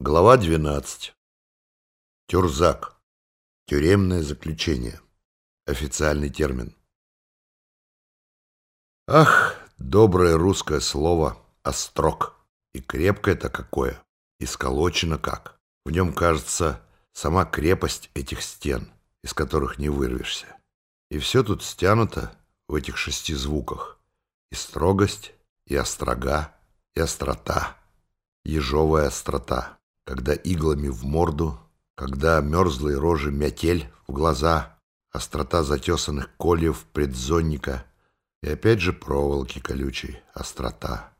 Глава 12. Тюрзак. Тюремное заключение. Официальный термин. Ах, доброе русское слово «острог». И крепкое-то какое, и сколочено как. В нем, кажется, сама крепость этих стен, из которых не вырвешься. И все тут стянуто в этих шести звуках. И строгость, и острога, и острота, ежовая острота когда иглами в морду, когда мерзлые рожи мятель в глаза, острота затесанных кольев предзонника и опять же проволоки колючей, острота.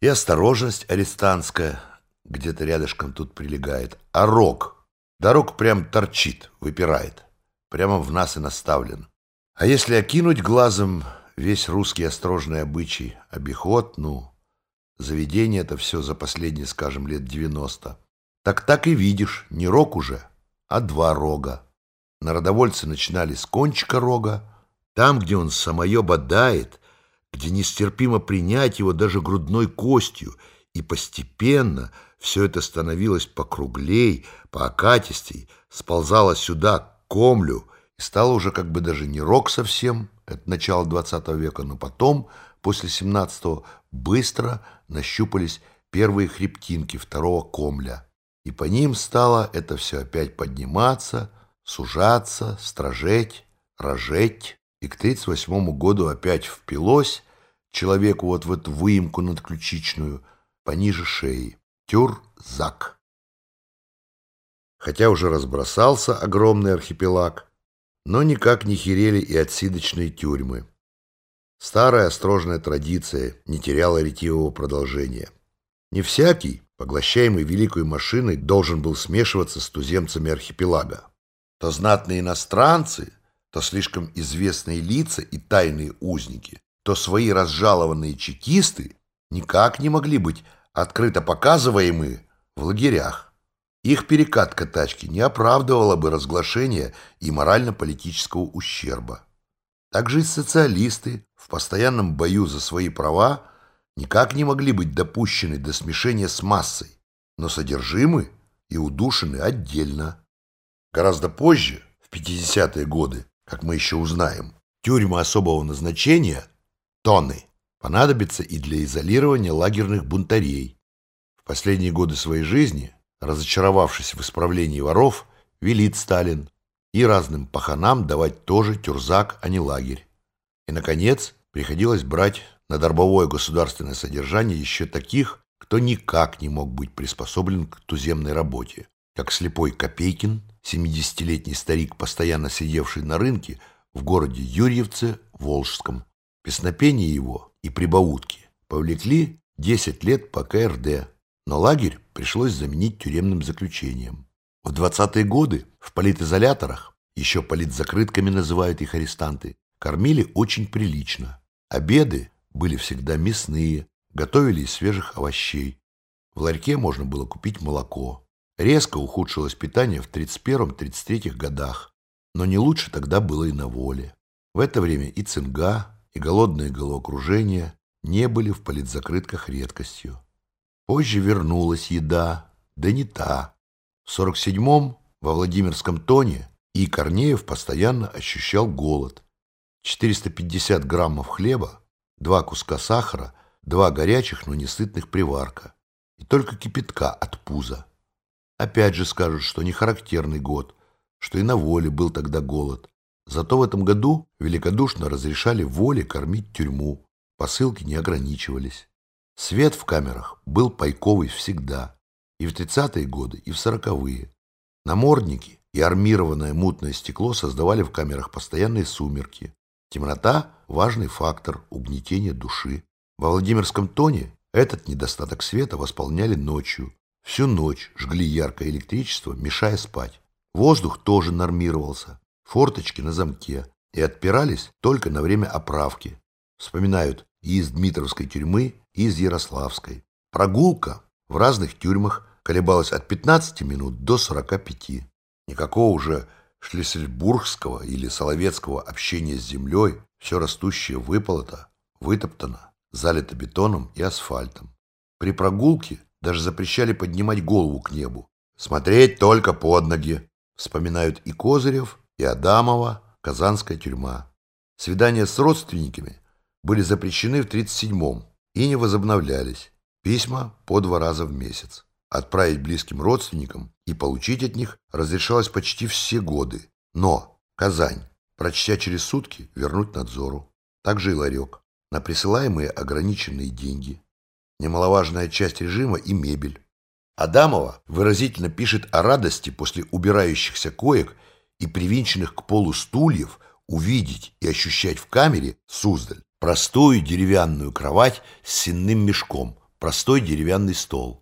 И осторожность арестантская где-то рядышком тут прилегает, а рог, да рог прям торчит, выпирает, прямо в нас и наставлен. А если окинуть глазом весь русский острожный обычай, обиход, ну, заведение это все за последние, скажем, лет девяносто, так так и видишь, не рог уже, а два рога. Народовольцы начинали с кончика рога, там, где он самое бодает, где нестерпимо принять его даже грудной костью, и постепенно все это становилось покруглей, поокатистей, сползало сюда, к комлю, и стало уже как бы даже не рог совсем, это начало XX века, но потом, после XVII, быстро нащупались первые хребтинки второго комля и по ним стало это все опять подниматься, сужаться, стражеть, рожеть, и к 38 году опять впилось человеку вот в эту выемку надключичную, пониже шеи. Тюрзак. Хотя уже разбросался огромный архипелаг, но никак не херели и отсидочные тюрьмы. Старая острожная традиция не теряла ретивого продолжения. Не всякий, поглощаемый великой машиной, должен был смешиваться с туземцами архипелага. То знатные иностранцы, то слишком известные лица и тайные узники, то свои разжалованные чекисты никак не могли быть открыто показываемы в лагерях. Их перекатка тачки не оправдывала бы разглашения и морально-политического ущерба. Также и социалисты в постоянном бою за свои права никак не могли быть допущены до смешения с массой, но содержимы и удушены отдельно. Гораздо позже, в 50-е годы, как мы еще узнаем, тюрьмы особого назначения, тоны, понадобятся и для изолирования лагерных бунтарей. В последние годы своей жизни, разочаровавшись в исправлении воров, велит Сталин и разным паханам давать тоже тюрзак, а не лагерь. И, наконец, приходилось брать на дорбовое государственное содержание еще таких, кто никак не мог быть приспособлен к туземной работе, как слепой Копейкин, 70-летний старик, постоянно сидевший на рынке в городе Юрьевце, Волжском. Песнопения его и прибаутки повлекли 10 лет по КРД, но лагерь пришлось заменить тюремным заключением. В 20-е годы в политизоляторах, еще политзакрытками называют их арестанты, кормили очень прилично. Обеды были всегда мясные, готовили из свежих овощей. В ларьке можно было купить молоко. Резко ухудшилось питание в 31-33 годах, но не лучше тогда было и на воле. В это время и цинга, и голодное головокружение не были в политзакрытках редкостью. Позже вернулась еда, да не та. В 47-м во Владимирском тоне и Корнеев постоянно ощущал голод. 450 граммов хлеба два куска сахара, два горячих, но не сытных приварка и только кипятка от пуза. Опять же скажут, что не характерный год, что и на воле был тогда голод. Зато в этом году великодушно разрешали воле кормить тюрьму, посылки не ограничивались. Свет в камерах был пайковый всегда, и в 30-е годы, и в 40-е. Намордники и армированное мутное стекло создавали в камерах постоянные сумерки, Темнота – важный фактор угнетения души. Во Владимирском тоне этот недостаток света восполняли ночью. Всю ночь жгли яркое электричество, мешая спать. Воздух тоже нормировался. Форточки на замке. И отпирались только на время оправки. Вспоминают и из Дмитровской тюрьмы, и из Ярославской. Прогулка в разных тюрьмах колебалась от 15 минут до 45. Никакого уже шлиссельбургского или соловецкого общения с землей все растущее выполото, вытоптано, залито бетоном и асфальтом. При прогулке даже запрещали поднимать голову к небу. Смотреть только под ноги, вспоминают и Козырев, и Адамова, Казанская тюрьма. Свидания с родственниками были запрещены в 1937-м и не возобновлялись. Письма по два раза в месяц. Отправить близким родственникам и получить от них разрешалось почти все годы. Но Казань, прочтя через сутки, вернуть надзору. Также и ларек. На присылаемые ограниченные деньги. Немаловажная часть режима и мебель. Адамова выразительно пишет о радости после убирающихся коек и привинченных к полу стульев увидеть и ощущать в камере Суздаль простую деревянную кровать с сенным мешком, простой деревянный стол.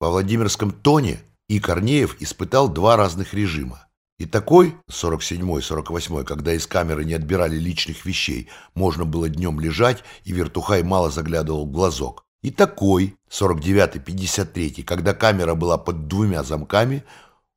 Во Владимирском тоне и Корнеев испытал два разных режима. И такой, 47-48, когда из камеры не отбирали личных вещей, можно было днем лежать, и вертухай мало заглядывал в глазок. И такой, 49-53, когда камера была под двумя замками,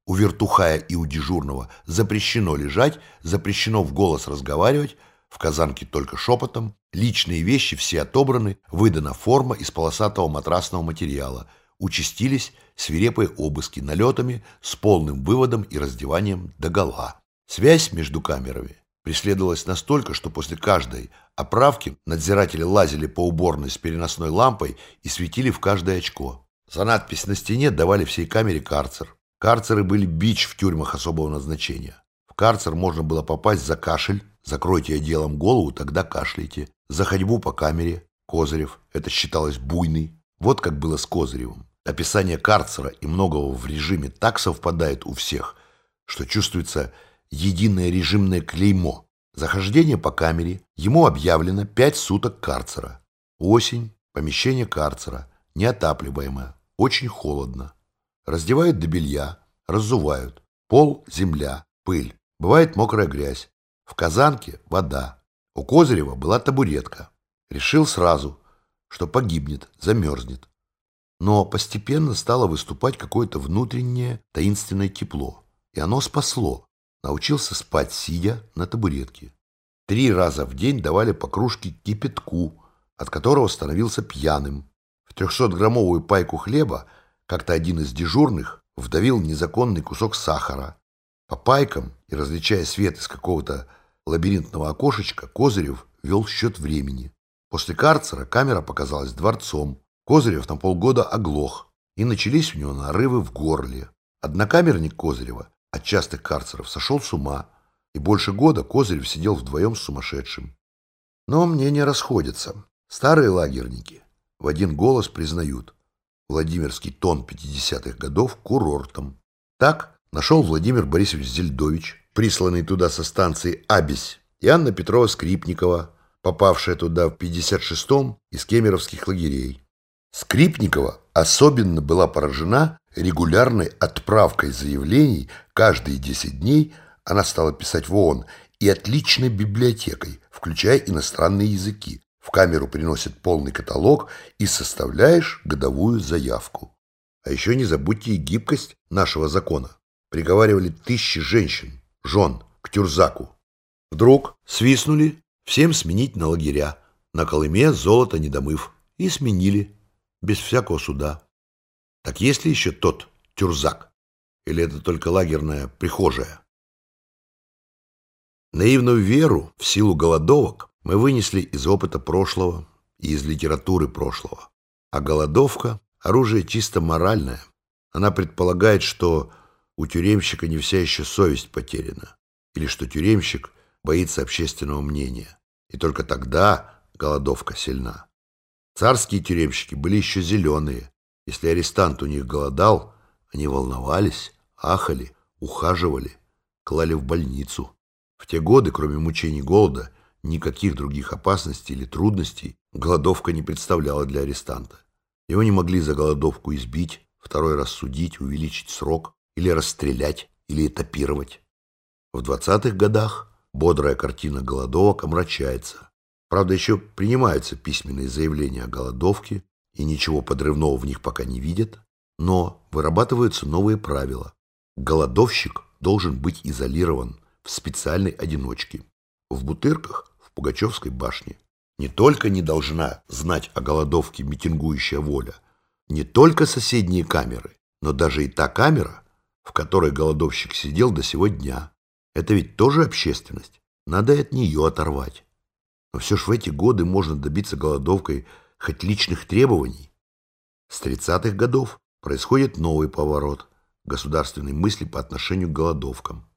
у вертухая и у дежурного запрещено лежать, запрещено в голос разговаривать, в казанке только шепотом, личные вещи все отобраны, выдана форма из полосатого матрасного материала, участились свирепые обыски налетами с полным выводом и раздеванием догола. Связь между камерами преследовалась настолько, что после каждой оправки надзиратели лазили по уборной с переносной лампой и светили в каждое очко. За надпись на стене давали всей камере карцер. Карцеры были бич в тюрьмах особого назначения. В карцер можно было попасть за кашель, закройте одеялом голову, тогда кашляйте. За ходьбу по камере, Козырев, это считалось буйный. Вот как было с Козыревым. Описание карцера и многого в режиме так совпадает у всех, что чувствуется единое режимное клеймо. Захождение по камере, ему объявлено пять суток карцера. Осень, помещение карцера, неотапливаемое, очень холодно. Раздевают до белья, разувают. Пол – земля, пыль. Бывает мокрая грязь. В казанке – вода. У Козырева была табуретка. Решил сразу, что погибнет, замерзнет. Но постепенно стало выступать какое-то внутреннее таинственное тепло. И оно спасло научился спать, сидя на табуретке. Три раза в день давали по кружке кипятку, от которого становился пьяным. В трехсотграммовую пайку хлеба как-то один из дежурных вдавил незаконный кусок сахара. По пайкам и различая свет из какого-то лабиринтного окошечка, Козырев вел счет времени. После карцера камера показалась дворцом. Козырев на полгода оглох, и начались у него нарывы в горле. Однокамерник Козырева от частых карцеров сошел с ума, и больше года Козырев сидел вдвоем с сумасшедшим. Но мнения расходятся. Старые лагерники в один голос признают Владимирский тон 50-х годов курортом. Так нашел Владимир Борисович Зельдович, присланный туда со станции Абись, и Анна Петрова Скрипникова, попавшая туда в 56-м из кемеровских лагерей. Скрипникова особенно была поражена регулярной отправкой заявлений каждые 10 дней она стала писать в ООН и отличной библиотекой, включая иностранные языки. В камеру приносят полный каталог и составляешь годовую заявку. А еще не забудьте и гибкость нашего закона. Приговаривали тысячи женщин, жен, к тюрзаку. Вдруг свистнули всем сменить на лагеря. На Колыме золото не домыв. И сменили, без всякого суда. Так есть ли еще тот тюрзак? Или это только лагерная прихожая? Наивную веру в силу голодовок мы вынесли из опыта прошлого и из литературы прошлого. А голодовка – оружие чисто моральное. Она предполагает, что у тюремщика не вся еще совесть потеряна, или что тюремщик боится общественного мнения. И только тогда голодовка сильна. Царские тюремщики были еще зеленые, если арестант у них голодал, они волновались, ахали, ухаживали, клали в больницу. В те годы, кроме мучений голода, никаких других опасностей или трудностей голодовка не представляла для арестанта. Его не могли за голодовку избить, второй раз судить, увеличить срок, или расстрелять, или этапировать. В 20-х годах бодрая картина голодовок омрачается. Правда, еще принимаются письменные заявления о голодовке, и ничего подрывного в них пока не видят, но вырабатываются новые правила. Голодовщик должен быть изолирован в специальной одиночке. В Бутырках, в Пугачевской башне. Не только не должна знать о голодовке митингующая воля, Не только соседние камеры, но даже и та камера, в которой голодовщик сидел до сего дня. Это ведь тоже общественность. Надо от нее оторвать. Но все ж в эти годы можно добиться голодовкой хоть личных требований. С 30-х годов происходит новый поворот государственной мысли по отношению к голодовкам.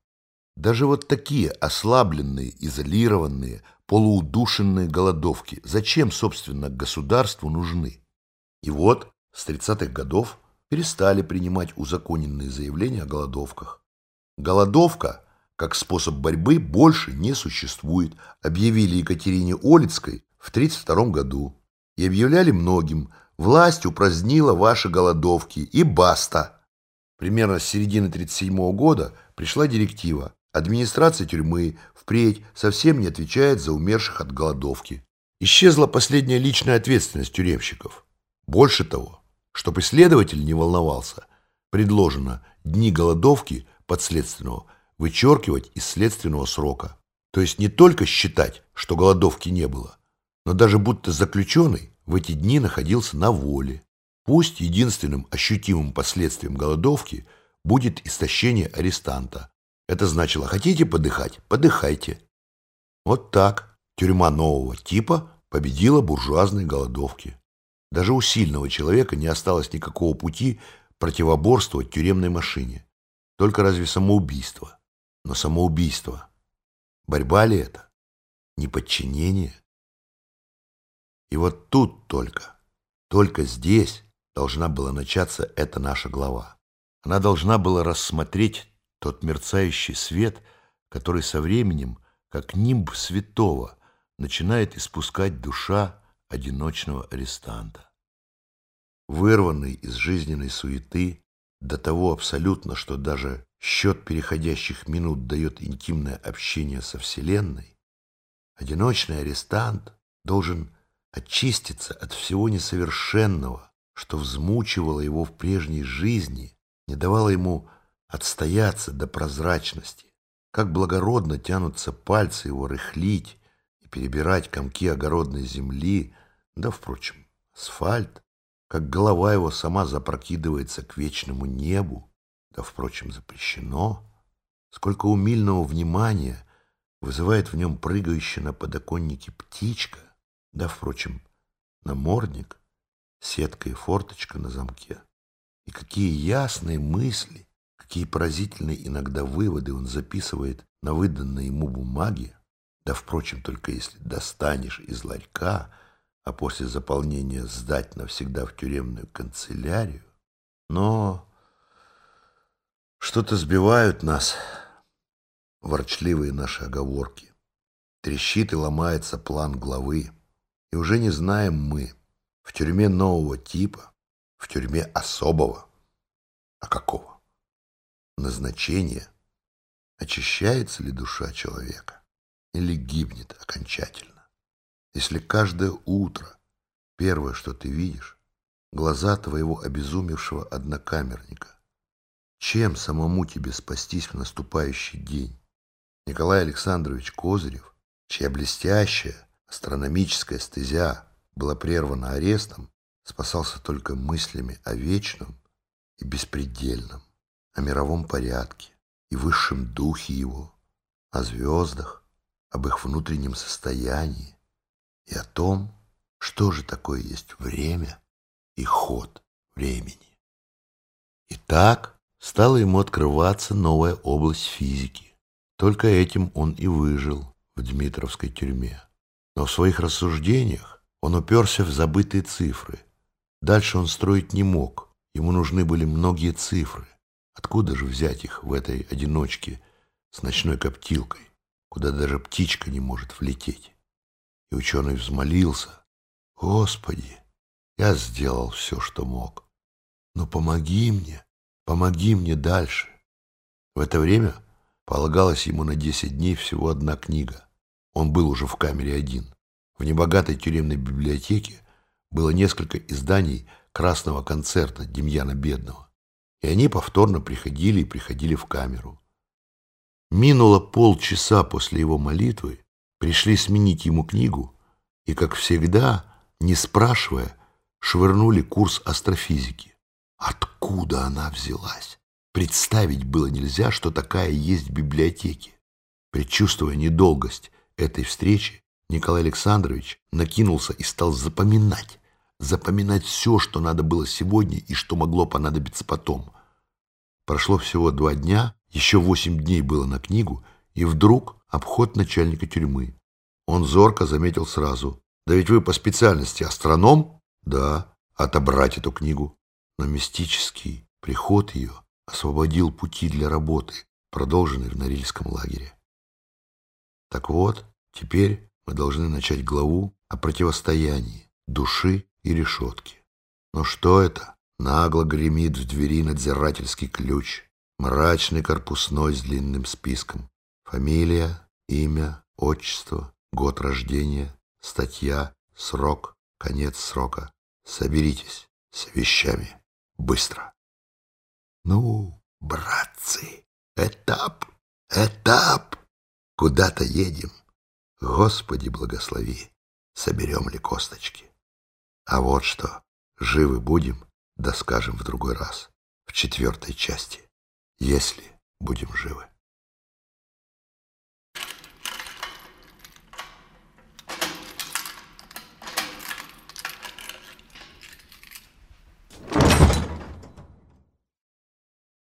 Даже вот такие ослабленные, изолированные, полуудушенные голодовки зачем, собственно, государству нужны? И вот с 30-х годов перестали принимать узаконенные заявления о голодовках. Голодовка, как способ борьбы, больше не существует, объявили Екатерине Олицкой в 1932 году. И объявляли многим, власть упразднила ваши голодовки, и баста. Примерно с середины 1937 года пришла директива. Администрация тюрьмы впредь совсем не отвечает за умерших от голодовки. Исчезла последняя личная ответственность тюремщиков. Больше того, чтобы исследователь не волновался, предложено дни голодовки подследственного вычеркивать из следственного срока. То есть не только считать, что голодовки не было, но даже будто заключенный в эти дни находился на воле. Пусть единственным ощутимым последствием голодовки будет истощение арестанта. Это значило, хотите подыхать? Подыхайте. Вот так тюрьма нового типа победила буржуазные голодовки. Даже у сильного человека не осталось никакого пути противоборствовать тюремной машине. Только разве самоубийство. Но самоубийство. Борьба ли это? Неподчинение? И вот тут только, только здесь должна была начаться эта наша глава. Она должна была рассмотреть тот мерцающий свет, который со временем, как нимб святого, начинает испускать душа одиночного арестанта. Вырванный из жизненной суеты до того абсолютно, что даже счет переходящих минут дает интимное общение со Вселенной, одиночный арестант должен очиститься от всего несовершенного, что взмучивало его в прежней жизни, не давало ему отстояться до прозрачности. Как благородно тянутся пальцы его рыхлить и перебирать комки огородной земли, да, впрочем, асфальт, как голова его сама запрокидывается к вечному небу, да, впрочем, запрещено, сколько умильного внимания вызывает в нем прыгающая на подоконнике птичка, да, впрочем, намордник, сетка и форточка на замке. И какие ясные мысли, какие поразительные иногда выводы он записывает на выданной ему бумаге, да, впрочем, только если достанешь из ларька, а после заполнения сдать навсегда в тюремную канцелярию. Но что-то сбивают нас, ворчливые наши оговорки. Трещит и ломается план главы. И уже не знаем мы, в тюрьме нового типа, в тюрьме особого, а какого? Назначение. Очищается ли душа человека или гибнет окончательно? Если каждое утро первое, что ты видишь, глаза твоего обезумевшего однокамерника, чем самому тебе спастись в наступающий день? Николай Александрович Козырев, чья блестящая, астрономическая стезя была прервана арестом, спасался только мыслями о вечном и беспредельном, о мировом порядке и высшем духе его, о звездах, об их внутреннем состоянии и о том, что же такое есть время и ход времени. И так стала ему открываться новая область физики. Только этим он и выжил в Дмитровской тюрьме. Но в своих рассуждениях он уперся в забытые цифры. Дальше он строить не мог. Ему нужны были многие цифры. Откуда же взять их в этой одиночке с ночной коптилкой, куда даже птичка не может влететь? И ученый взмолился. «Господи, я сделал все, что мог. Но помоги мне, помоги мне дальше». В это время полагалось ему на десять дней всего одна книга. Он был уже в камере один. В небогатой тюремной библиотеке было несколько изданий красного концерта Демьяна Бедного, и они повторно приходили и приходили в камеру. Минуло полчаса после его молитвы, пришли сменить ему книгу, и, как всегда, не спрашивая, швырнули курс астрофизики. Откуда она взялась? Представить было нельзя, что такая есть в библиотеке. Предчувствуя недолгость этой встречи, Николай Александрович накинулся и стал запоминать, запоминать все, что надо было сегодня и что могло понадобиться потом. Прошло всего два дня, еще восемь дней было на книгу, и вдруг обход начальника тюрьмы. Он зорко заметил сразу. «Да ведь вы по специальности астроном?» «Да, отобрать эту книгу». Но мистический приход ее освободил пути для работы, продолженной в Норильском лагере. Так вот, теперь мы должны начать главу о противостоянии души и решетки. Но что это? Нагло гремит в двери надзирательский ключ, мрачный корпусной с длинным списком. Фамилия, имя, отчество, год рождения, статья, срок, конец срока. Соберитесь с вещами. Быстро. Ну, братцы, этап, этап. Куда-то едем. Господи, благослови. Соберем ли косточки? А вот что. Живы будем, да скажем в другой раз. В четвертой части. Если будем живы.